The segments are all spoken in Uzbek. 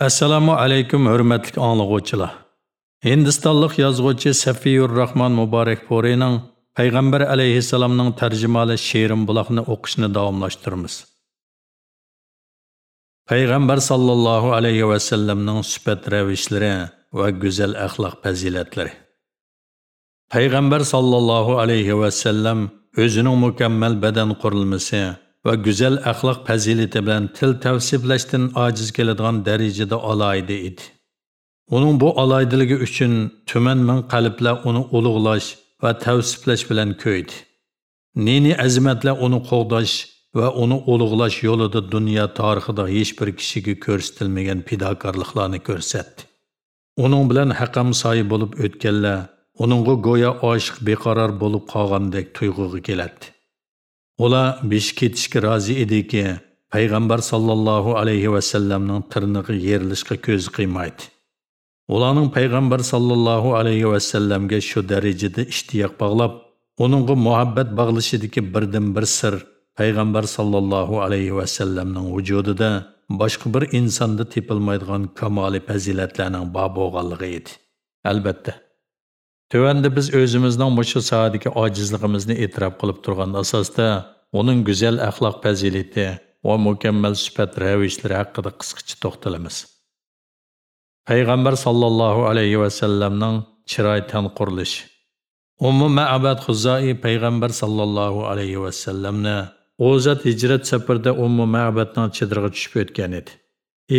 Assalomu alaykum hurmatli anglovchilar. Hindistonlik yozuvchi Safiyur Rahman Muborak Porining Payg'ambar alayhissalomning tarjimali she'rim buloqni o'qishni davomlashtiramiz. Payg'ambar sallallohu alayhi va sallamning sifat ravishlari va go'zal axloq fazilatlari. Payg'ambar sallallohu alayhi va sallam o'zining mukammal badan qurilmasi va go'zal axloq fazilati bilan til tavsiflashdan ojiz keladigan darajada aloyida edi. Uning bu aloydiligi uchun tuman ming qalblar uni ulug'lash va tavsiflash bilan ko'ydi. Neni azimatlar uni qo'g'dash va uni ulug'lash yo'lida dunyo tarixida hech bir kishiga ko'rsatilmagan fidokorliklarni ko'rsatdi. Uning bilan haqam soyi bo'lib o'tganlar uningga go'yo oshiq beqaror bo'lib qolgandek tuyg'uga keladi. Ular besh ketishga rozi ediki, payg'ambar sallallohu alayhi va sallamning tirnig'i yerilishga ko'z qiymaydi. Ularning payg'ambar sallallohu alayhi va sallamga shu darajada ishtiyoq bog'lab, uningga muhabbat bog'lashidagi birdan bir sir payg'ambar sallallohu alayhi va sallamning vujudida boshqa bir insonda tepilmaydigan kamoli fazilatlarning bor bo'lganligi edi. Albatta, Tövəndə biz özümüzdən bu sohadagi ojizligimizni e'tirof qilib turgan asosda uning go'zal axloq fazilati va mukammal sifat ravishlari haqida qisqacha to'xtalamiz. Payg'ambar sallallohu alayhi va sallamning chiroy tan qurilishi. Ummu Ma'bad Xuzai payg'ambar sallallohu alayhi va sallamni O'zat hijrat safarida Ummu Ma'badning chidirga tushib o'tgan edi.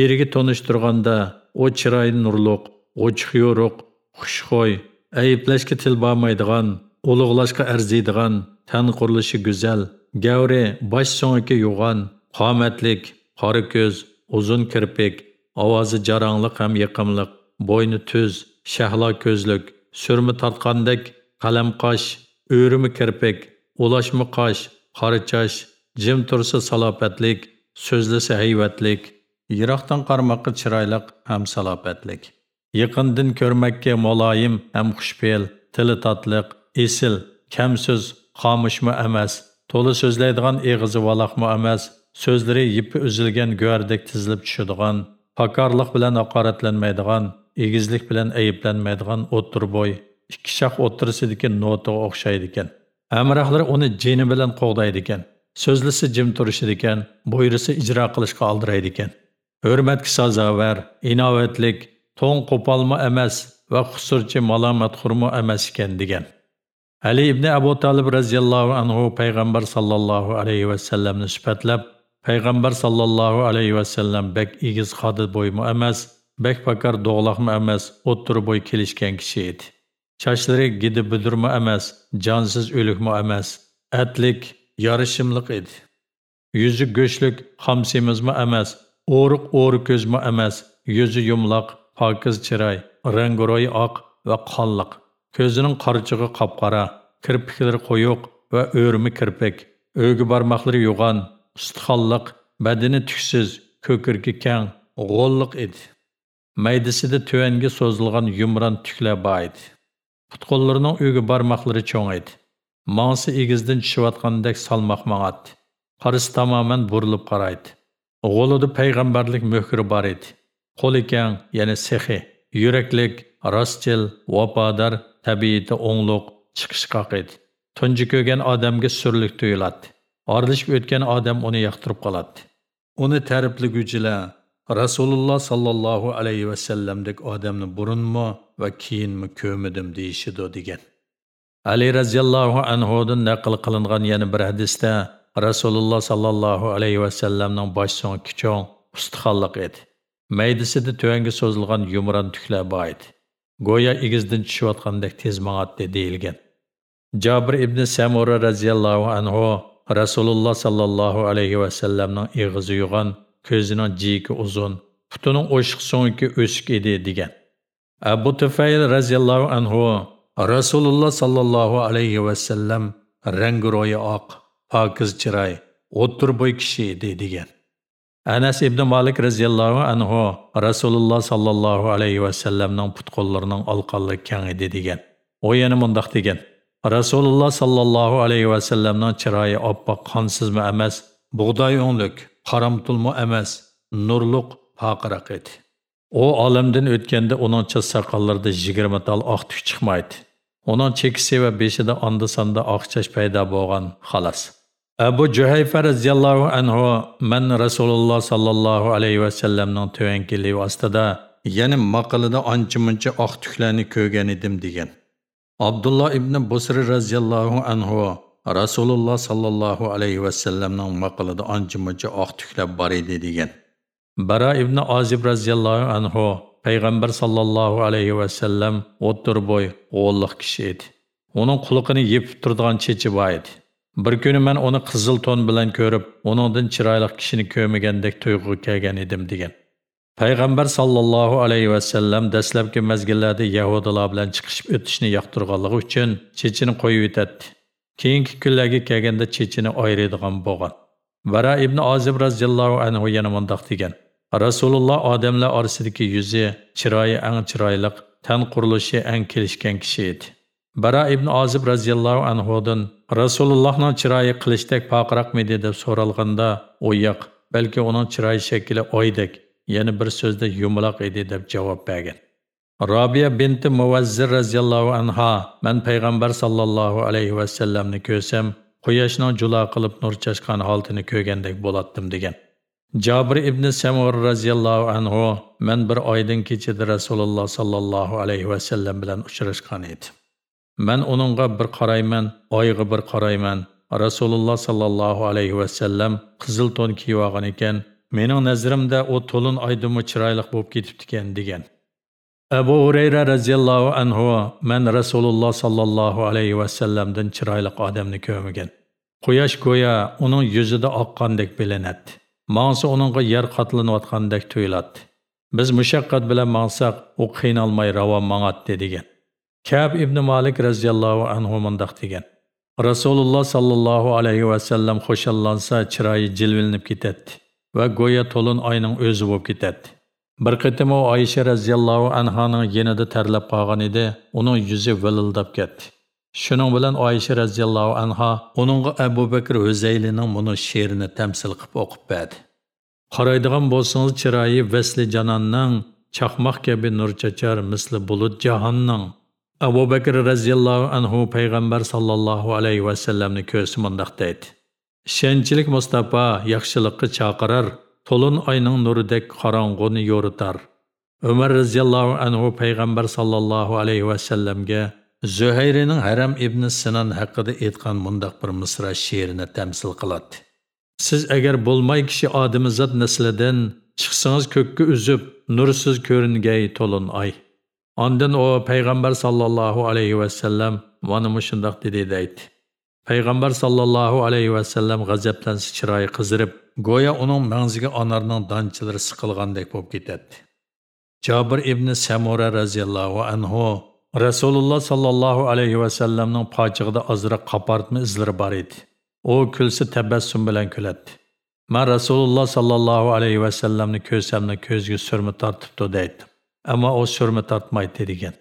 Eriga tanishtirganda u chiroyi nurliq, ochiq yo'ruq, xushxo'y ayblashga til bormaydigan ulug'lashga arziydigan tan qurilishi go'zal gavri bosh so'ngiki yo'g'on qomatlik qora ko'z uzun kirpik ovozi jarangliq ham yiqimliq bo'yni tuz shahlo ko'zlik surma tortqandek qalamqosh o'rimi kirpik ulashmi qosh qora chosh jim tursa salobatlik so'zlasa hayvatlik yiroqdan qarmoqqa chiroyliq ham salobatlik. Yaqindan ko'rmakka muloyim ham xushfe'l, tili tatliq, esil, kam so'z, xomushmi emas, to'la so'zlaydigan eg'izi valoqmi emas, so'zlari yipi uzilgan go'ardek tizilib tushadigan, pakorlik bilan haqoratlanmaydigan, egizlik bilan ayiblanmaydigan o'ttir bo'y, ikki shoh o'ttirisidagi notaga o'xshaydi ekan. Hamrohlari uni jini bilan qo'g'daydi ekan. So'zlisi jim turishidi ekan, buyurisi ijro qilishga oldiraydi ekan. Hurmatga sazovar, inovatlik, to'ng qo'polmi emas va xusurchi malomatxurmi emas ekan degan. Ali ibn abu talib roziyallohu anhu payg'ambar sallallohu alayhi vasallamni sifatlab payg'ambar sallallohu alayhi vasallam bek egiz qodi bo'ymi emas bek pakar do'g'loqmi emas o'ttir bo'y kelishgan kishi edi. Sochlari gidi budurmi emas jonsiz o'likmi emas atlik yorishimliq edi. Yuzi go'shlik xomsemizmi emas o'riq o'ri ko'zmi emas yuzi yumloq pokiz chiroy ranguro'yi oq va qonliq. Ko'zining qorchig'i qop-qora kirpiklari qo'yuq va o'rmi kirpik. O'gi barmoqlari yo'g'on ustixonliq badani tuksiz ko'kirki kang g'o'lliq edi. Maydasida tuvanga so'zilgan yumron tuklar bor edi. Putqo'llarining o'gi barmoqlari cho'ng edi. Mangsi egizdan tushayotgandek salmoq mang'atdi qarisi tamoman burilib qaraydi. G'o'lida payg'ambarlik muhri bor edi. Qo'li keng ya'ni sehi yuraklik rostchil vafodor tabiati o'ngluq chiqishqoq edi tunji ko'rgan odamga surlik tuyuladi. Orlishib o'tgan odam uni yoqtirib qoladi. Uni ta'riflaguvchilar rasululloh sollallohu alayhi vasallamdek odamni burunmi va keyinmi ko'midim deyishidu degan. Ali roziyallohu anhudan naql qilingan yana bir hadisda rasululloh sollallohu alayhi vasallamning bosh so'ngki cho'ng ustixonliq edi. Maydasida tuvanga so'zilgan yumron tuklar bor edi go'yo egizdan tushayotgandek tez mang'atdi deyilgan jobir ibn samura roziyallohu anhu rasululloh sollallohu alayhi vasallamning ig'izi yo'g'on ko'zining jiyki uzun putining o'shiq so'ngki o'sik edi degan abu tufayl roziyallohu anhu rasululloh sollallohu alayhi vasallam rangi ro'yi oq pokiz chiroy o'ttir bo'y kishi edi degan Anas ibn Malik radhiyallohu anhu Rasululloh sallallohu alayhi va sallamning putqollarining alqonli keng edi degan. U yana mundaq degan. Rasululloh sallallohu alayhi va sallamning chiroyi oppoq qonsizmi emas, bug'doy o'nglik, qaramtulmi emas, nurliq poqiroq edi. u olamdan o'tganda uning chas soqollarida yigirma tal oq tuk chiqmaydi uning chekisi va beshida onda sonda oqchash paydo bo'lgan xolos abu juhayfa roziyallohu anhu man rasululloh sollallohu alayhi vasallamning tuvankili ostida yana maqalida ancha muncha oq tuklarni ko'rgan edim degan. Abdulloh ibn busri roziyallohu anhu rasululloh sollallohu alayhi vasallamning maqalida ancha muncha oq tuklar bor edi degan. Baro ibn ozib roziyallohu anhu payg'ambar sollallohu alayhi vasallam o'ttir bo'y o'g'illiq kishi edi. Uning quliqini yepib turadigan chechi bor edi. Bir kuni men uni qizil to'n bilan ko'rib uningdan chiroyli kishini ko'rmagandek tuyg'u kelgan edim degan. Payg'ambar sollallohu alayhi va sallam dastlabki mazgillarda yahudilar bilan chiqishib o'tishni yoqtirganligi uchun chechini qo'yib yetadi keyingi kunlarga kelganda chechini ayiradigan bo'lgan. Bara ibn ozib radhiyallohu anhu yana mundoq degan. Rasululloh odamlar orasidagi yuzi chiroyi ang chiroyliq tan qurilishi ang kelishgan kishi edi. Bara ibn ozib roziyallohu anhudan rasulullohning chiroyi qilichdek poqroqmidi deb so'ralganda u yoq balki uning chiroyi shakli oydek yana bir so'zda yumaloq edi deb javob bergan. Rabia binti muvazzir roziyallohu anha man payg'ambar sollallohu alayhi vasallamni ko'rsam quyoshning jula qilib nur chashgan holatini ko'rgandek bo'latdim degan. Jabir ibn samur roziyallohu anhu man bir oydan kechida rasululloh sollallohu alayhi vasallam bilan uchrashgan edim man uningga bir qarayman oyga bir qarayman. Rasululloh sollallohu alayhi va sallam qizil to'n kiyib olgan ekan mening nazrimda u to'lin oydimi chiroyli bo'lib ketibdi ekan degan. Abu hurayra radhiyallohu anhu men rasululloh sollallohu alayhi va sallamdan chiroyli odamni ko'rmagan. Quyosh go'yo uning yuzida oqqandek bilinadi. Mangsa uningga yer qatlanayotgandek tuyuladi biz mushaqqat bilan mangsak u qiynalmay ravon mang'atdi degan. Kab ibn malik roziyallohu anhu mundoq degan. Rasululloh sollallohu alayhi vasallam xo'shallansa chiroyi jilvilinib ketadi va go'yo to'lin oyning o'zi bo'lib ketadi. Bir qitim u oysha roziyallohu anhoning yenida tarlab qolgan edi uning yuzi vilildab ketdi. Shuning bilan Айша roziyallohu анха uningga Абу bakr o'zaylining buni she'rini tamsil qilib o'qib berdi. Qaraydigan bo'lsangiz chiroyi vasli Жананның chaqmoq kabi нур чачар мисли булут жаһанның abu bakr radhiyallahu anhu payg'ambar sallallohu alayhi vasallamni ko'rsa mundaq deydi. Ishonchlik mustafa yaxshilikqa chaqirar to'lin oyning nuridek qorong'uni yo'ritar. Umar radhiyallahu anhu payg'ambar sallallohu alayhi va sallamga zuhayrining haram ibn Sinan haqida aytgan mundaq bir misra she'rini tamsil qiladi. Siz agar bo'lmay kishi odamizod naslidan chiqsangiz ko'kka uzib nursiz ko'ringay to'lin oy. Ondan o payg'ambar sallallohu alayhi vasallam mana mushundoq dedi deydi. Payg'ambar sallallohu alayhi vasallam g'azabdan chiroyi qizirib go'yo uning mag'ziga anarning donchilari siqilgandek bo'lib ketadi. Jabir ibn samura radhiyallohu anhu rasululloh sallallohu alayhi vasallamning pochig'ida ozroq qopartma izlari bor edi. U kulsa tabassum bilan kuladi. Men rasululloh sallallohu alayhi vasallamni ko'rsamni ko'zga surma tortibdi deydi. Ammo u surma tortmaydi degan.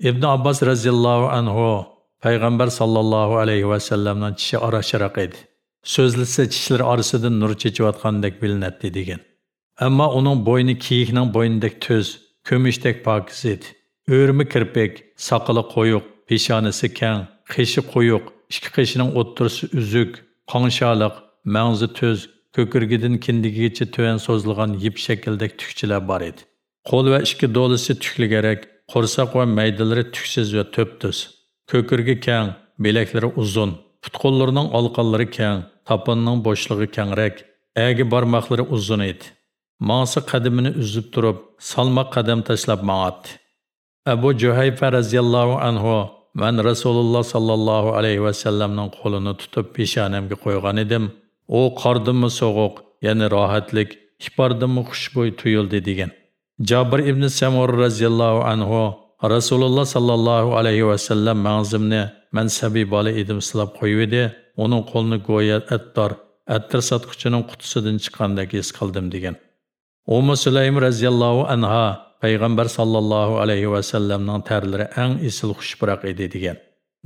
Ibn abbos roziyallohu anhu payg'ambar sollallohu alayhi vasallamning tishi orasharoq edi. So'zlasa tishlari orasidan nur chechayotgandek bilinadi degan. Ammo uning bo'yni kiyikning bo'ynidek to'z ko'mishdek pokiz edi o'rmi kirpik soqoli qo'yiq peshonasi kang qishi qo'yiq ikki qishining o'ttirisi uzuk qonsholiq mangzi to'z ko'kirgidan kindigigacha tuvan so'zilgan yip shakldek tukchilar bor edi. Qo'l va ikki do'lisi tukligarak qo'rsoq va maydalari tuksiz va to'ptis ko'kirgi keng, belaklari uzun putqo'llarining olqonlari keng, taponning bo'shligi kengrak, agi barmoqlari uzun edi Ma'si qadimini uzib turib salmoq qadam tashlab mang'atdi abu juhayfa radhiyallohu anhu "Men rasululloh sallallohu alayhi va sallamning qo'lini tutib peshonamga qo'ygan edim. U qordimmi sovuq, ya'ni rohatlik ipordimmi xushbo'y tuyuldi degan. Jabir ibn samur radhiyallahu anhu rasululloh sallallohu alayhi vasallam mag'zimni men sabiy bola edim silab qo'yib edi uning qo'lini go'yo attor attir sotquchining qutisidan chiqqandek his qildim degan. Ummu sulaym roziyallohu anha payg'ambar sallallohu alayhi vasallamning tarlari eng esil xushbiroq edi degan.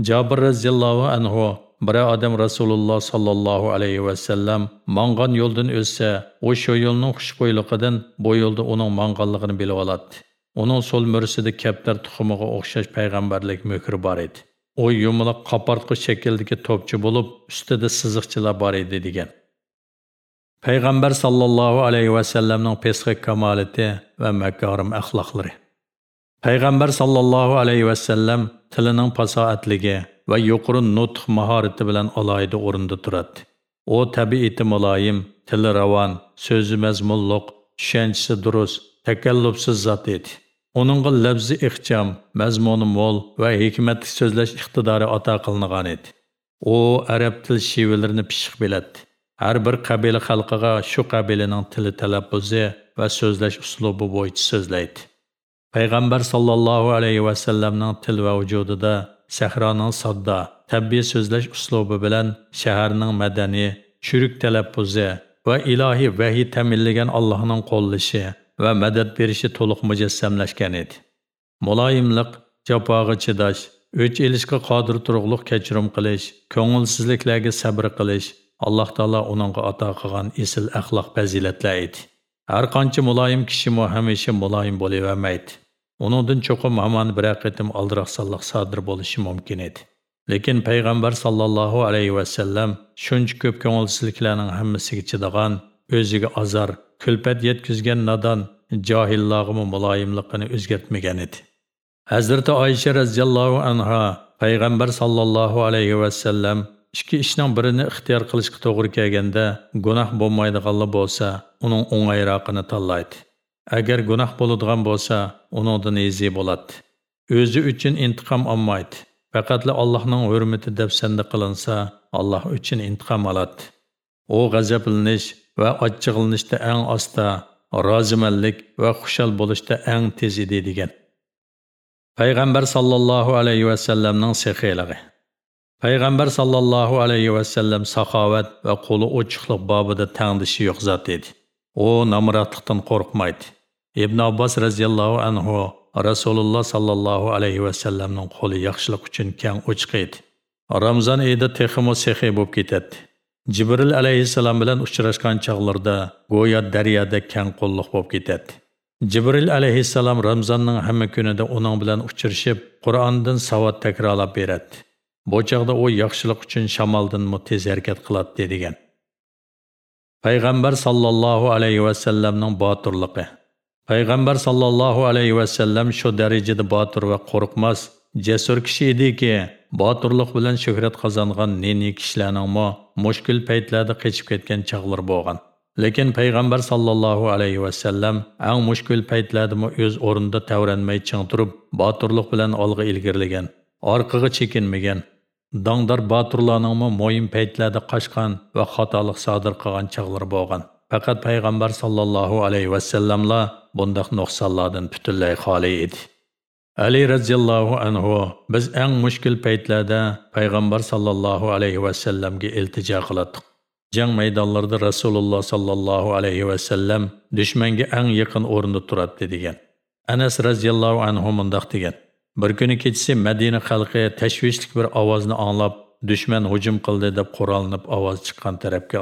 Jabir radhiyallohu anhu Бірі адам Rasululloh sallallohu alayhi va sallam mangan yo'ldan o'tsa, u shu yo'lning xushbo'yligidan bu yo'lda uning manganligini bilib oladi. Uning so'l mursida kaptar tuxumiga o'xshash payg'ambarlik mukri bor edi. U yumaloq qapartqich shakldagi to'pchi bo'lib, ustida siziqchilar bor edi degan. Payg'ambar sallallohu alayhi va sallamning pesxi kamolati va makarim axloqlari. Payg'ambar sallallohu alayhi va sallam tilining fasoatligi va yuqori nutq mahorati bilan alohida o'rinda turadi. U tabiati muloyim, tili ravon, so'zi mazmunliq, tushunchasi durust, takallufsiz zot edi. Uningga labzi ixcham, mazmuni mo'l va hikmatli so'zlash iqtidori ato qilingan edi. U arab til пишиқ pishiq biladi. Har bir qabila xalqiga shu qabilaning tili talaffuzi va so'zlash uslubi bo'yicha so'zlaydi. payg'ambar алайҳи alayhi салламнинг til va vujudida səhranın sadda, təbii sözləş üslubu bilən şəhərinin mədəni, çürük tələbbuzi və ilahi vəhi təmilligən Allahının qolluşu və mədəd verişi toluq mücəssəmləşkən idi. Mulayimliq, cəpağı çıdaş, üç ilişki qadır turğluq keçirim qilish, köngülsizliklərgi səbr qilish, Allah Taala onunğa ata qılğan isil əxlaq fəzilətlər idi. Hər qança mulayim kişi mu həmişə mulayim bola bilməydi. Uningdan cho'qim hamon bir qitim aldiroqsonlik sodir bo'lishi mumkin edi lekin payg'ambar aleyhi alayhi vasallam shuncha köp ko'ngilsizliklarning hammasiga chidagan o'ziga azar, külpət yetkazgan nodon johillarg'imi muloyimligini o'zgartmagan edi hazrati Ayşe roziyallohu anha payg'ambar aleyhi alayhi vasallam ikki ishning birini ixtiyor qilishga to'g'ri kelganda gunoh bo'lmaydiganlar bo'lsa uning o'ng'ayrog'ini tanlaydi agar gunoh bo'ladigan bo'lsa uningdan ezi bo'ladi. O'zi uchun intiqom olmaydi. Faqatla allohning hurmati deb sanda qilinsa alloh uchun intiqom oladi. U g'azablanish va achchig'lanishda eng osta rozimanlik va xushal bo'lishda eng tez edi degan. Payg'ambar sallallohu alayhi va vasallamning sehiyligi payg'ambar sallallohu alayhi va sallam saxovat va qo'li ochiqlik bobida tangdishi yo'q zot edi. U namratlikdan qo'rqmaydi. Ibn abbos roziyallohu anhu rasululloh sollallohu alayhi vasallamning qo'li yaxshilik uchun kang ochiq edi ramzon oyida texmo sehi bo'lib ketadi. Jibril alayhissalom bilan uchrashgan chog'larda go'yo daryoda kang qo'lliq bo'lib ketadi. Jibril alayhissalom ramzonning hamma kunida uning bilan uchrashib qur'ondan savod takrorlab beradi. Bu chog'da u yaxshilik uchun shamoldinmi tez harakat qiladi degan payg'ambar sollallohu alayhi vasallamning botirligi payg'ambar sallallohu alayhi vasallam shu darajada botir va qo'rqmas jasur kishi ediki botirlik bilan shohrat qozongan neni kishilarningmi mushkul paytlarda qechib ketgan chaqlar bo'lgan. Lekin payg'ambar sallallohu alayhi vasallam ang mushkul paytlardami o'z o'rinda tavranmay ching turib botirlik bilan olg'a ilgirlagan orqaga chekinmagan dongdor boturlarningmi mo'yin paytlarda qochgan va xatolik sodir qilgan chaqlar bo'lgan. Faqat payg'ambar sallallohu alayhi vasallamlar bundaq nuqsonlardan butunlay xoli edi ali roziyallohu anhu biz eng mushkul paytlarda payg'ambar sallallohu alayhi vasallamga iltijo qildik. jang maydonlarida rasululloh sollallohu alayhi vasallam dushmanga eng yaqin o'rinda turadi degan anas roziyallohu anhu mundoq degan bir kuni kechasi madina xalqi tashvishlik bir ovozni anglab dushman hujum qildi deb qurollanib ovoz chiqqan tarafga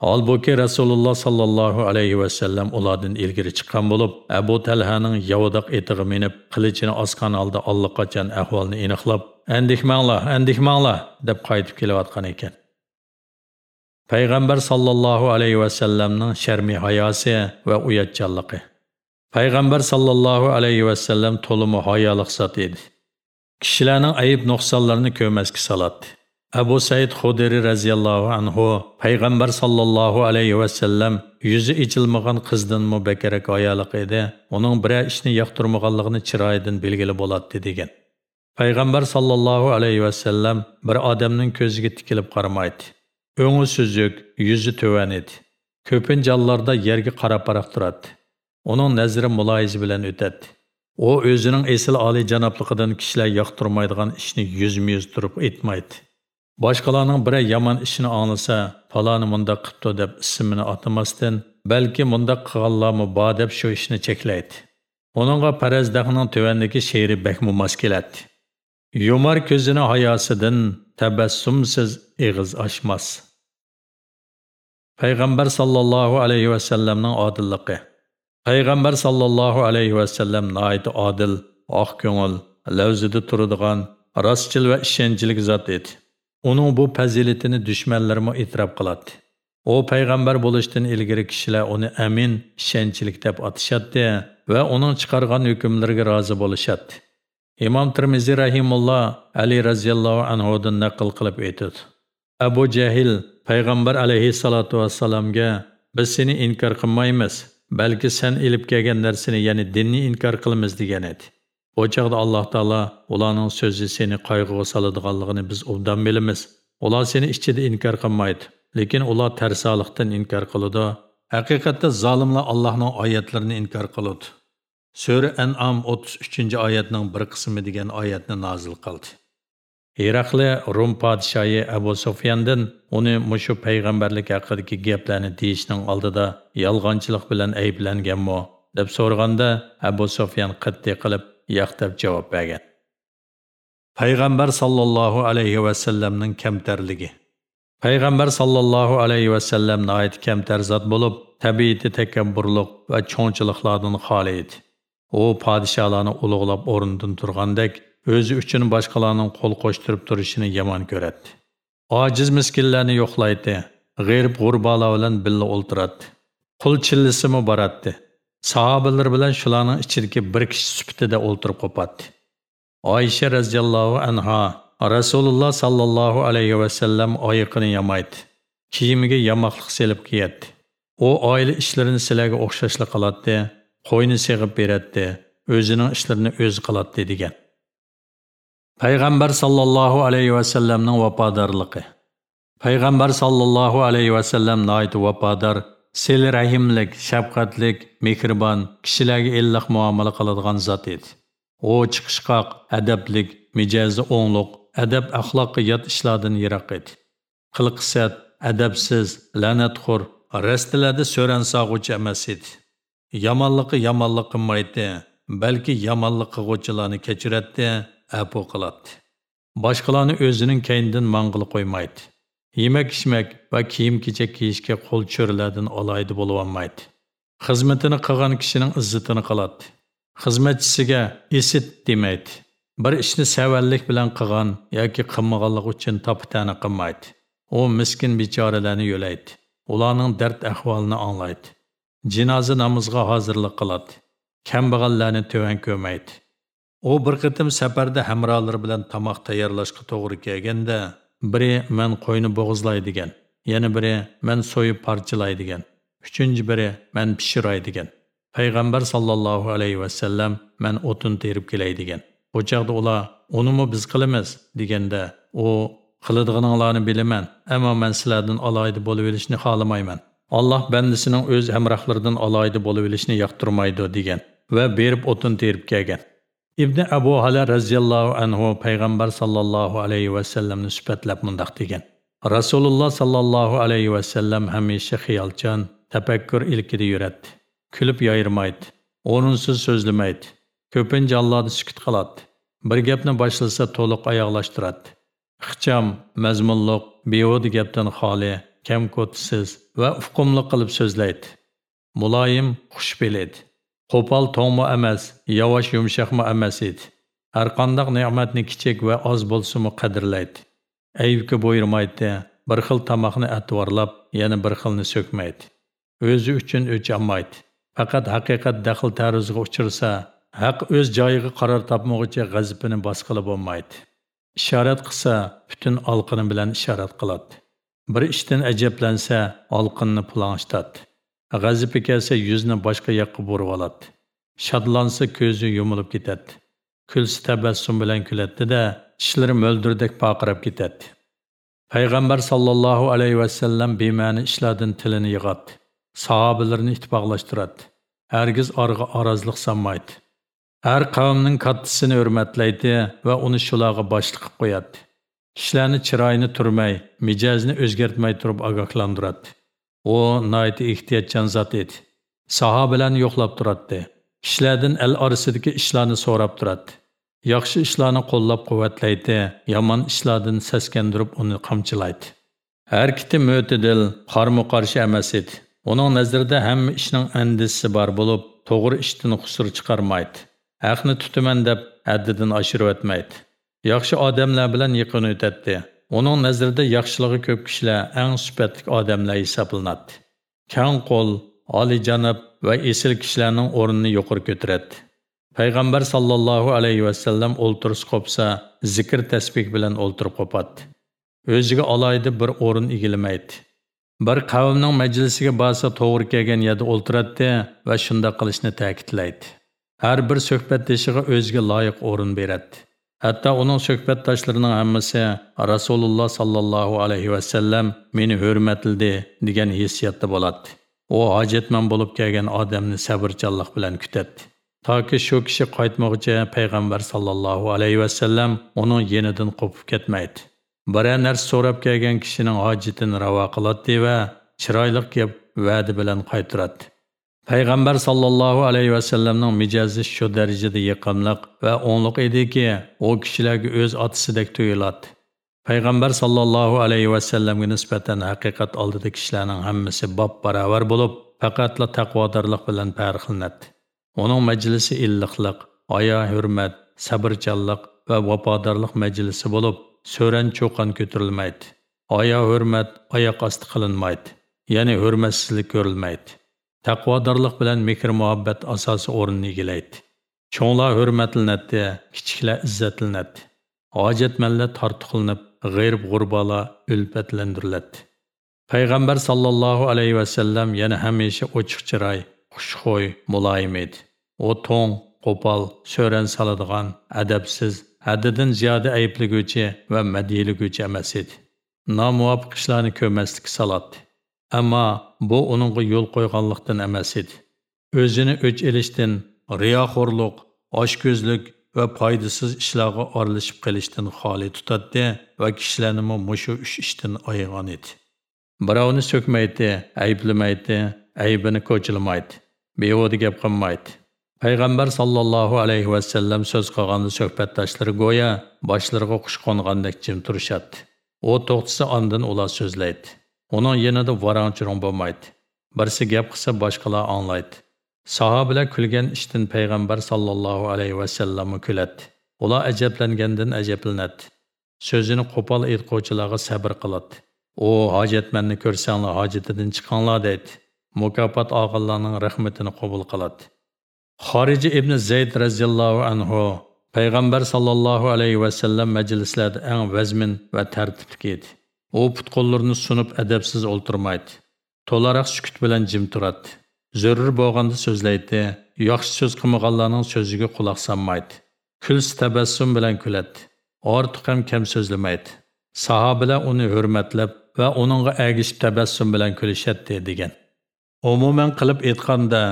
otlandi holbuki rasululloh sollallohu alayhi vasallam ulardan ilgari chiqqan bo'lib abu talhaning yovodoq etig'i minib qilichini osqan osgan holda allaqachon ahvolni iniqlab, andikmanglar andikmanglar deb qaytib kelayotgan ekan. Payg'ambar sallallohu alayhi va sallamning sharmi hayosi va uyatchanligi. Payg'ambar sallallohu alayhi va sallam to'limi hayolik zot edi. Kishilarning ayib nuqsonlarini ko'masga soladi abu said xuderi roziyallohu anhu payg'ambar sollallohu alayhi vasallam yuzi ichilmagan qizdanmi bakarak ayoliq edi uning biror ishni yoqtirmaganligini chiroyidan belgili bo'ladi degan. Payg'ambar sollallohu alayhi vasallam bir odamning ko'ziga tikilib qaramaydi o'ngi suzuk yuzi tuvan edi. Ko'pincha hollarda yerga qarab qarab turadi. Uning nazri muloyiza bilan o'tadi. U o'zining esil oliyjanobligidan kishilar yoqtirmaydigan ishni yuzma yuz turib aytmaydi. Boshqalarning biri yomon ishini anglasa faloni munda qilibdi deb ismini atamasdan balki mundoq qilganlarmi bor deb shu ishni cheklaydi uningga parazdahning tuvandagi she'ri bakmu mas keladi Yumar ko'zini hayosidan tabassumsiz eg'iz ochmas. Payg'ambar sallallohu alayhi va sallamning odilligi. Payg'ambar sallallohu alayhi va sallam noit adil, oq ko'ngil, lavzida turadigan, rostchil va ishonchli zot edi. Uning bu fazilatini dushmanlarmo e'tirof qiladi. U payg'ambar bo'lishdan ilgari kishilar uni amin, ishonchlik deb atashadi va uning chiqargan hukmlariga rozi bo'lishadi. imom Tirmizi rahimulloh ali roziyallohu anhudan naql qilib aytadi abu jahil payg'ambar alayhissalotu vasallamga biz seni inkor qilmaymiz balki sen ilib kelgan narsani ya'ni dinni inkor qilamiz degan edi bu çağda alloh taolo ularning so'zi seni qayg'uga soladiganligini biz obdan bilamiz ular seni ichida inkor qilmaydi lekin ular tarsoliqdan inkor qiladi haqiqatda zolimlar allohning oyatlarini inkor qiladi Sura An'am 33 oyatning bir qismi degan oyatni nozil qildi. Irakli Rum podshoyi Abu Sufyandan uni mushu payg'ambarlik haqidagi gaplarni deyishning oldida yolg'onchilik bilan ayblanganmi? deb so'rganda Abu Sufyan qat'iy qilib yo'q deb javob bergan. Payg'ambar sallallohu alayhi va sallamning kamtarligi Payg'ambar sallallohu alayhi va sallam kamtar zot bo'lib, tabiati takabburlik va cho'nchiliklardan xoli edi. u podsholarni ulug'lab o'rnidan turgandek o'zi uchun boshqalarning qo'l qo'shtirib turishini yomon ko'radi ojiz miskinlarni yo'qlaydi g'erib g'urbolar bilan billa o'ltiradi qul chillisimi boradi sahabeler bilen şulanın içindeki bir kishi sifatida o'ltirib kopattı. Ayşe roziyallohu anha Rasulullah sallallahu aleyhi ve sellem oyiqini yamaydı. kiyimiga yamaklık selip giyetti. O aile işlerini sizlarga okşaşlı kalattı, koyunu seg'ib beretti, özünün işlerini öz kalattı degan Peygamber sallallahu aleyhi ve sellem'nin vapadarlıqı. Peygamber sallallahu aleyhi ve sellem sil vapadar, shafqatlik mehribon kishilarga illiq muomala qiladigan zot edi. U chiqishqoq adablik mijozi o'ngliq adab axloqqa yot ishlardan yiroq edi. Qilqisat adabsiz la'natxo'r rastilarda so'ran sog'uvchi emas edi. Yomonlikqa yomonlik qilmaydi balki yomonlik qilg'uvchilarni kechiradi apu qiladi. Boshqalarni o'zining kaynidan yemak ichmak va kiyim kechak kiyishga qo'l cho'rilardan oloydi bo'lolmaydi xizmatini qilgan kishining izzatini qiladi. Xizmatchisiga esit demaydi. Bir ishni savallik bilan qilgan yoki qilmaganlik uchun topitani qilmaydi. U miskin bechoralarni yo'laydi. Ularning dard ahvolini anglaydi. Jinoza namozga hozirlik qiladi. Kambag'allarni tuvan ko'maydi u bir qitim safarda hamrohlari bilan tomoq tayyorlashga to'g'ri kelganda biri men qo'yni bo'g'izlaydigan yana biri men so'yib parchalaydigan uchinchi biri men pishiray degan. Payg'ambar sollallohu alayhi vasallam men o'tin terib kelay degan. Bu chaqda ular unimi biz qilamiz deganda u qiladiganlarni bilaman ammo men sizlardan oloyda bo'lib olishni xohlamayman. Alloh bandasining o'z hamrohlaridan alaydı bo'lib olishni yoqtirmaydi degan va berib otun terib kelgan. Ibn Abu Hala roziyallohu anhu payg'ambar sallallohu alayhi vasallamni sifatlab mundoq mundaq degan. rasululloh sallallohu alayhi vasallam hamisha xiyolchan tafakkur ilkida yuradi kulib yoyirmaydi o'rinsiz so'zlamaydi ko'pincha allohni sukut qiladi. Bir gapni boshlasa to'liq oyoqlashtiradi. Ixcham, mazmunliq, bevodi gapdan xoli, kamko'tsiz va ufqumliq qilib so'zlaydi muloyim xushbel edi qo'pol to'ngmi emas yavash yumshoqmi emas edi. Har qandaq ne'matni kichik va oz bo'lsimi qadrlaydi. Aybga bo'yirmaydi bir xil tomoqni atvorlab yana bir xilni so'kmaydi. O'zi uchun o'ch olmaydi. Faqat haqiqat daxl taruziga uchirsa haq o'z joyiga qaror topmoqcha g'azibini bosqili bo'lmaydi. Ishorat qilsa butun olqini bilan ishorat qiladi. Bir ishdan ajablansa, olqinni planshtat. G'azibi kelsa, yuzni boshqa yoqqa burib oladi. Shodlansa, ko'zi yumilib ketadi. Kulsa tabassum bilan kuladi-da, tishlari mo'ldirdek paqirab ketadi. Payg'ambar sallallohu alayhi vasallam bema'ni ishlardan tilini yig'adi. Sahobalarni ittifoqlashtiradi. Hargiz org'a arazliq sanmaydi. Har qavmning kattasini hurmatlaydi va uni shularga boshliq qilib qo'yadi. kishilarni chiroyini turmay mijozni o'zgartmay turib ogohlantiradi u noiti ehtiyotchan zot edi. Sahobalarni yo'qlab turadi kishilardan al orasidagi ishlarni so'rab turadi yaxshi ishlarni qo'llab quvvatlaydi yomon ishlardan saskandirib uni qamchilaydi. Har kiti mo'tidil qarmu qarshi emas edi. Uning nazarida hamma ishning andisi bor bo'lib to'g'ri ishdan husur chiqarmaydi. Haqni tutaman deb haddidan oshirib o'tmaydi. Yaxshi odamlar bilan yaqin o'tadi. Uning nazarida yaxshiligi ko'p kishilar eng sifatli odamlar hisoblanadi kang qo'l oliyjanob va esil kishilarning o'rnini yuqori ko'taradi payg'ambar sallallohu alayhi vasallam o'ltiris qopsa zikr tasbih bilan o'ltirib qopadi o'ziga alayda bir o'rin egilamaydi bir qavmning majlisiga borsa to'g'ri kelgan yerda o'ltiradi va shunday qilishni ta'kidlaydi har bir suhbatdoshiga o'ziga loyiq o'rin beradi hatto uning suhbatdoshlarining hammasi rasululloh sollallohu alayhi vasallam meni hurmatladi degan hissiyatda bo'ladi. U hojatman bo'lib kelgan odamni sabrchanlik bilan kutadi. Toki shu kishi qaytmoqcha payg'ambar sallallohu alayhi vasallam uning yenidan qo'pib ketmaydi. Biror narsa so'rab kelgan kishining hojatini ravo qiladi va chiroyli gap va'da bilan qaytaradi payg'ambar sallallohu alayhi vasallamning mijozi shu darajada yiqimliq va o'nliq ediki u kishilarga o'z otisidek tuyuladi. Payg'ambar sallallohu alayhi vasallamga nisbatan haqiqat oldida kishilarning hammasi bob barobar bo'lib faqatla taqvodorlik bilan farqlanadi uning majlisi illiqliq oyo hurmat sabrchanlik va vafodorlik majlisi bo'lib so'ran cho'qon ko'tarilmaydi. Oyo hurmat oyoq osti qilinmaydi ya'ni hurmatsizlik ko'rilmaydi. Taqvodorlik bilan mehr muhabbat asosi o'rnini egallaydi cho'nglar hurmatlanadi kichiklar izzatlanadi. Hojatmanlar tortiqlinib g'irb g'urbolar ulfatlantiriladi payg'ambar sallallohu alayhi vasallam yana hamisha ochiq chiroy xushxo'y muloyim edi. U to'ng qo'pol so'ran soladigan adabsiz haddidan ziyoda ayblaguvchi va madiyliguvchi emas edi. Nomuvofiq ishlarni ko'maslikka soladi ammo bu uningga yo'l qo'yganlikdan emas edi. O'zini o'ch ilishdan riyoxo'rliq oshko'zlik va foydasiz ishlarga oralashib qilishdan xoli tutadi va kishilarni mushu uch ishdan oygan edi. Birovni so'kmaydi ayblamaydi aybini ko'chilamaydi bevoda gap Пайғамбар payg'ambar sollallohu alayhi vasallam so'z qilganda suhbatdoshlari go'yo boshlariga qush qo'ngandek jim turishadi. U to'xtasa ondan ular so'zlaydi uning yanida varanchiron bo'lmaydi birsi gap qilsa boshqalar anglaydi Sahabeler külgen iştin Peygamber sallallahu aleyhi ve sellem'i küledi. Ular ajablangandan ajablanadi. Sözünü qo'pol aytquvchilarga sabr qiladi. U hojatmanni körsənli hojatidan chiqinglar deydi. Mukafat ağıllarının rahmatini qabul qiladi. Xoriji ibn Zayd radhiyallohu anhu payg'ambar aleyhi alayhi sellem majlislarda eng vazmin va tartibli edi. U putqollarını sunib adabsiz o'ltirmaydi. To'laroq sükut bilan jim turadi. Zörür bo'lganda so'zlaydi, yaxşı söz qilmaganlarning sözüge quloq sanmaydı. Küls tabassum bilan kuladi. Ortiq ham kam so'zlamaydi. Sahobalar uni hurmatlab va uningga agishib tabassum bilan kulishadi Umumən Umuman qilib aytganda,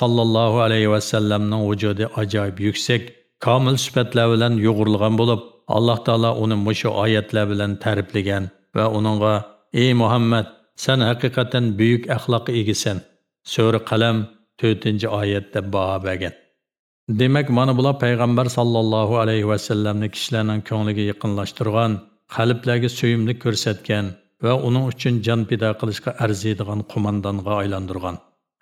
sallallahu aleyhi alayhi vasallamning vücudu ajoyib yuksak, kamil sifatlar bilan yo'g'rilgan bo'lib, Allah taolo uni mushu oyatlar bilan ta'riflagan va uningga: "Ey Muhammad, sen haqiqatan buyuk axloqqa egisan. Sura Qalam 4 oyatda baho bergan. Demak, mana bular payg'ambar sallallohu alayhi va sallamni kishilarning ko'ngliga yaqinlashtirgan, qalblarga suyimli ko'rsatgan va uning uchun jon pido qilishga arziydigan qo'mondonga aylantirgan.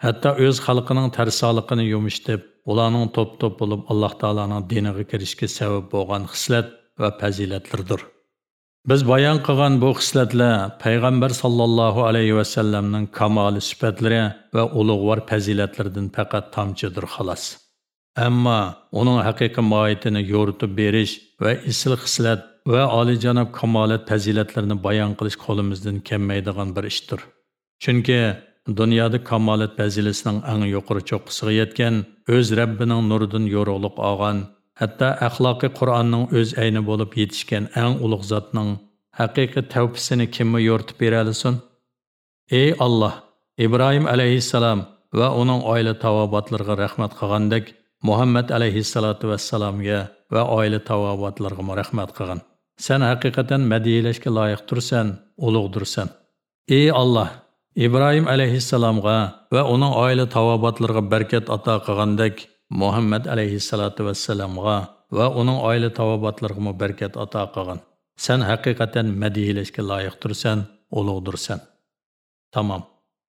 Hatto o'z xalqining tarsoligini yumishtirib, ularning to'p-to'p bo'lib Alloh taolaning diniga kirishga sabab bo'lgan xislat va fazilatlardir. Biz bayon qilgan bu xislatlar payg'ambar ва alayhi vasallamning kamoli sifatlari va ulug'vor fazilatlaridan faqat tomchidir xolos. Ammo uning haqiqiy mohiyatini yo'ritib berish va isl xislat va oliyjanob kamolat fazilatlarini bayon qilish qo'limizdan kelmaydigan bir ishdir. Chunki dunyoda kamolat fazilasining eng yuqori cho'qqisiga yetgan o'z Rabbining nuridan yo'rug'liq olgan Hatta axloqi Qur'onning o'z ayni bo'lib yetishgan eng ulug' zotning haqiqiy tavbisini kimmi yo'rtib beralisin? Ey Alloh, Ibrohim alayhissalom va uning oila tavobatlariga rahmat qilgandek, Muhammad alayhissalatu vasallamga va oila tavobatlariga rahmat qilgin. Sen haqiqatan madiyalashga loyiq tursan, ulug'dirsan. Ey Alloh, Ibrohim alayhissalomga va uning oila tavobatlariga barkat ato qilgandek, Muhammad alayhissalatu vassalamga va uning oila tavobatlariga barkat ato qilgan. Sen haqiqatan madhiyalashga loyiqdirsan, ulug'dirsan. Tamam.